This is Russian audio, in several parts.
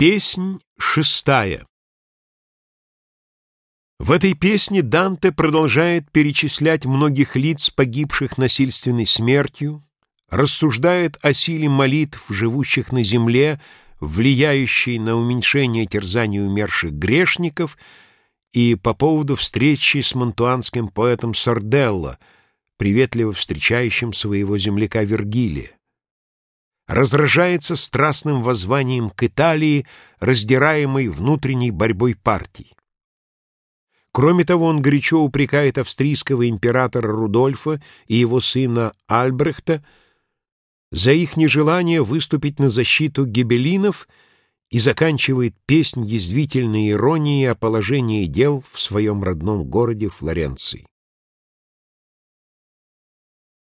Песнь шестая. В этой песне Данте продолжает перечислять многих лиц, погибших насильственной смертью, рассуждает о силе молитв, живущих на земле, влияющей на уменьшение терзаний умерших грешников, и по поводу встречи с монтуанским поэтом Сорделло, приветливо встречающим своего земляка Вергилия разражается страстным воззванием к Италии, раздираемой внутренней борьбой партий. Кроме того, он горячо упрекает австрийского императора Рудольфа и его сына Альбрехта за их нежелание выступить на защиту гибелинов и заканчивает песнь язвительной иронии о положении дел в своем родном городе Флоренции.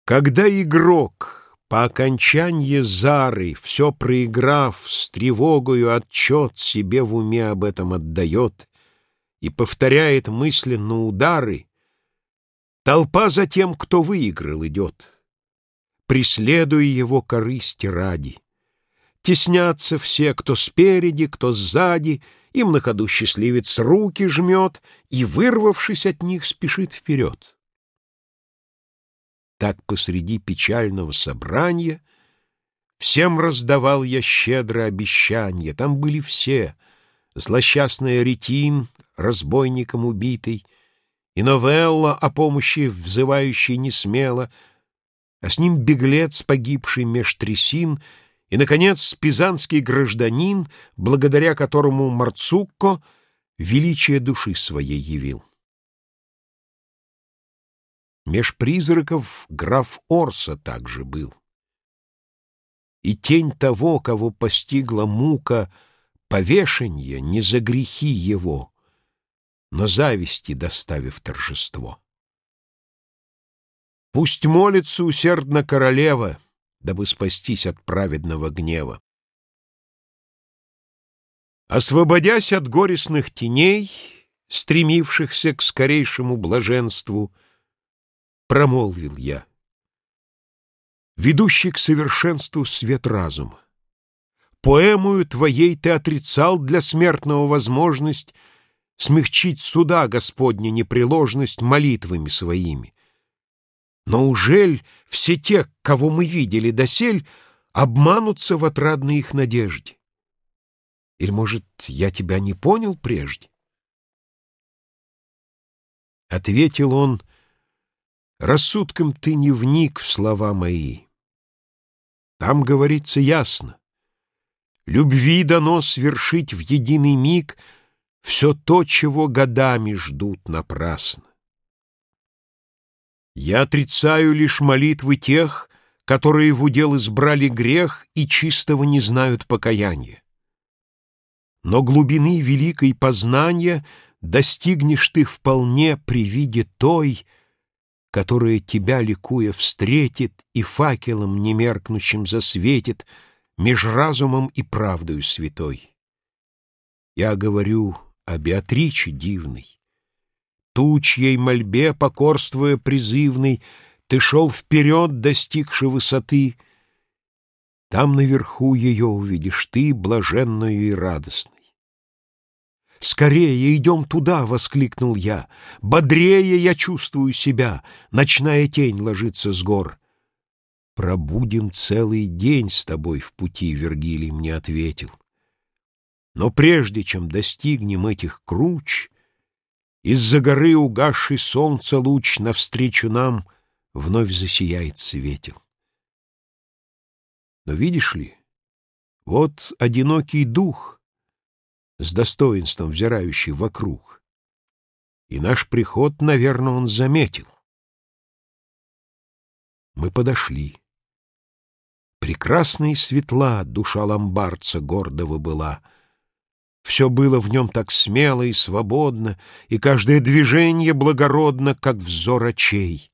Когда игрок по окончании зары, все проиграв, с тревогою отчет себе в уме об этом отдает и повторяет мысленно удары, толпа за тем, кто выиграл, идет, преследуя его корысти ради. Теснятся все, кто спереди, кто сзади, им на ходу счастливец руки жмет и, вырвавшись от них, спешит вперед. Так посреди печального собрания Всем раздавал я щедро обещания. Там были все — злосчастный ретин, разбойником убитый, и новелла о помощи взывающей несмело, а с ним беглец, погибший меж трясин, и, наконец, пизанский гражданин, благодаря которому Марцукко величие души своей явил. Меж призраков граф Орса также был. И тень того, кого постигла мука, повешенье не за грехи его, но зависти доставив торжество. Пусть молится усердно королева, дабы спастись от праведного гнева. Освободясь от горестных теней, стремившихся к скорейшему блаженству, — промолвил я. Ведущий к совершенству свет разума. Поэмую твоей ты отрицал для смертного возможность смягчить суда Господня непреложность молитвами своими. Но ужель все те, кого мы видели досель, обманутся в отрадной их надежде? Или, может, я тебя не понял прежде? Ответил он, Рассудком ты не вник в слова мои. Там говорится ясно. Любви дано свершить в единый миг Все то, чего годами ждут напрасно. Я отрицаю лишь молитвы тех, Которые в удел избрали грех И чистого не знают покаяния. Но глубины великой познания Достигнешь ты вполне при виде той, которая тебя, ликуя, встретит и факелом немеркнущим засветит меж разумом и правдою святой. Я говорю о Беатриче дивной, тучьей мольбе, покорствуя призывной, ты шел вперед, достигши высоты, там наверху ее увидишь ты, блаженную и радостной. «Скорее идем туда!» — воскликнул я. «Бодрее я чувствую себя! Ночная тень ложится с гор!» «Пробудем целый день с тобой в пути», — Вергилий мне ответил. «Но прежде чем достигнем этих круч, из-за горы угасший солнце луч навстречу нам вновь засияет светил. Но видишь ли, вот одинокий дух — с достоинством взирающий вокруг. И наш приход, наверное, он заметил. Мы подошли. Прекрасная и светла душа ломбардца гордого была. Все было в нем так смело и свободно, и каждое движение благородно, как взор очей.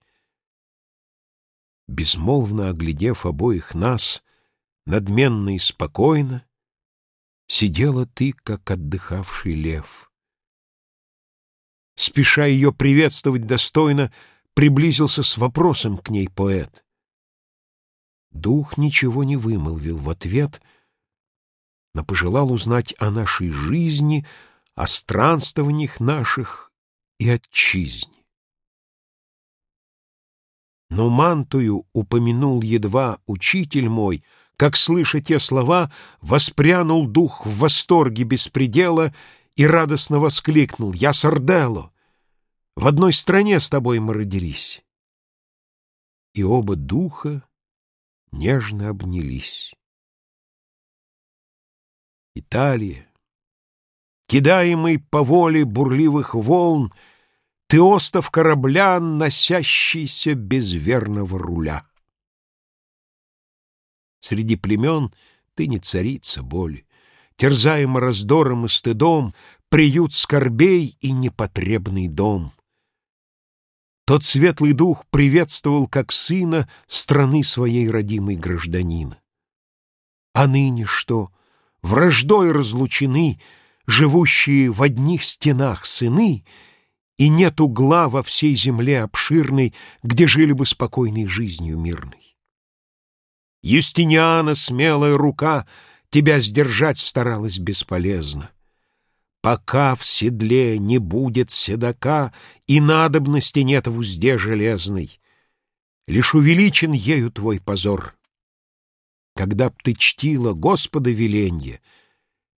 Безмолвно оглядев обоих нас, надменно и спокойно, сидела ты, как отдыхавший лев. Спеша ее приветствовать достойно, приблизился с вопросом к ней поэт. Дух ничего не вымолвил в ответ, но пожелал узнать о нашей жизни, о странствованиях наших и отчизне. Но мантую упомянул едва учитель мой, как, слыша те слова, воспрянул дух в восторге беспредела и радостно воскликнул «Я Сардело! В одной стране с тобой мы родились!» И оба духа нежно обнялись. Италия, кидаемый по воле бурливых волн, Ты остов корабля, носящийся без верного руля. Среди племен ты не царица боли, Терзаема раздором и стыдом, Приют скорбей и непотребный дом. Тот светлый дух приветствовал как сына Страны своей родимой гражданина. А ныне что? враждой разлучены живущие в одних стенах сыны, и нет угла во всей земле обширной, где жили бы спокойной жизнью мирной. Юстиниана, смелая рука, тебя сдержать старалась бесполезно. Пока в седле не будет седока, и надобности нет в узде железной, лишь увеличен ею твой позор. Когда б ты чтила Господа веленье,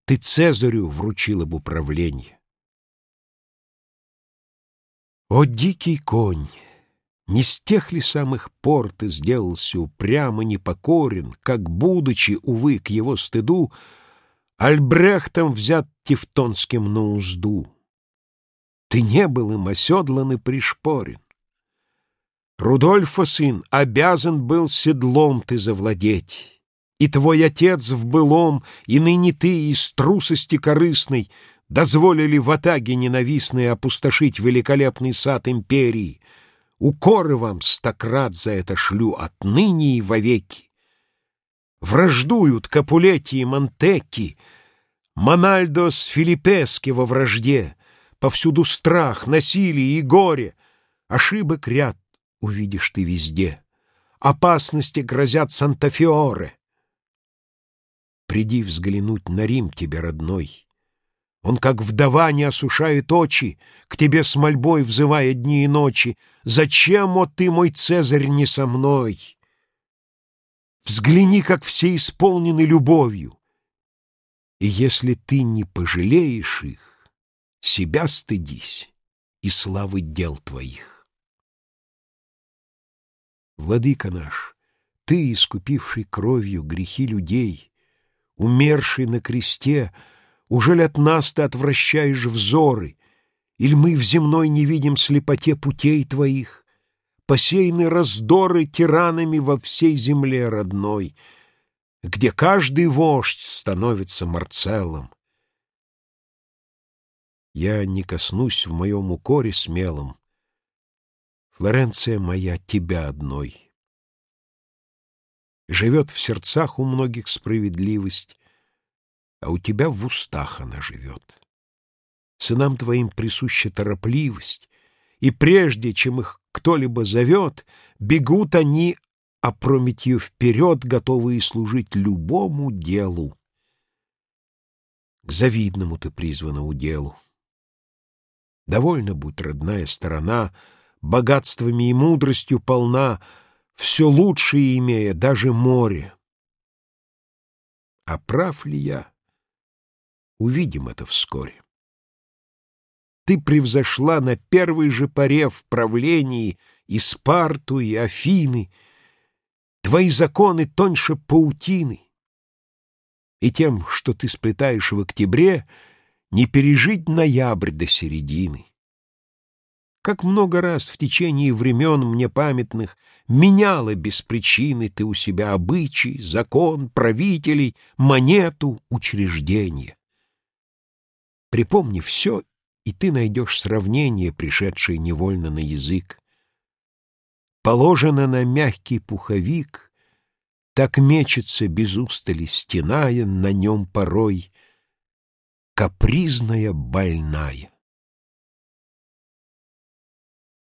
Ты Цезарю вручила б управление. О, дикий конь! Не с тех ли самых пор ты сделался упрямо непокорен, Как, будучи, увы, к его стыду, Альбрехтом взят Тевтонским на узду? Ты не был им оседлан и пришпорен. Рудольфа сын обязан был седлом ты завладеть, и твой отец в былом, и ныне ты из трусости корыстной дозволили в атаге ненавистной опустошить великолепный сад империи. Укоры вам стократ за это шлю отныне и вовеки. Враждуют Капулетти и Монтекки, Мональдо с Филиппески во вражде, Повсюду страх, насилие и горе, Ошибок ряд увидишь ты везде. Опасности грозят Санта-Фиоре. Приди взглянуть на Рим тебе, родной. Он, как вдова, не осушает очи, К тебе с мольбой взывая дни и ночи. Зачем, о ты, мой Цезарь, не со мной? Взгляни, как все исполнены любовью. И если ты не пожалеешь их, Себя стыдись и славы дел твоих. Владыка наш, ты, искупивший кровью грехи людей, умерший на кресте, Ужель от нас ты отвращаешь взоры, Или мы в земной не видим слепоте путей твоих? Посеяны раздоры тиранами во всей земле родной, Где каждый вождь становится Марцеллом. Я не коснусь в моем укоре смелом, Флоренция моя тебя одной. Живет в сердцах у многих справедливость, а у тебя в устах она живет. Сынам твоим присуща торопливость, и прежде, чем их кто-либо зовет, бегут они опрометью вперед, готовые служить любому делу. К завидному ты призвана уделу. Довольно будь, родная сторона, богатствами и мудростью полна — все лучшее имея, даже море. А прав ли я? Увидим это вскоре. Ты превзошла на первой же паре в правлении и Спарту, и Афины. Твои законы тоньше паутины. И тем, что ты сплетаешь в октябре, не пережить ноябрь до середины. Как много раз в течение времен мне памятных Меняла без причины ты у себя обычай, закон, правителей, монету, учреждение. Припомни все, и ты найдешь сравнение, пришедшее невольно на язык. Положено на мягкий пуховик, Так мечется без устали, стеная на нем порой, Капризная больная.